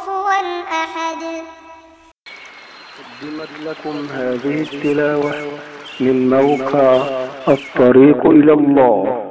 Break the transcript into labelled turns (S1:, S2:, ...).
S1: كفوا أحد.
S2: قدمت لكم هذه التلاوة من موقع الطريق إلى الله.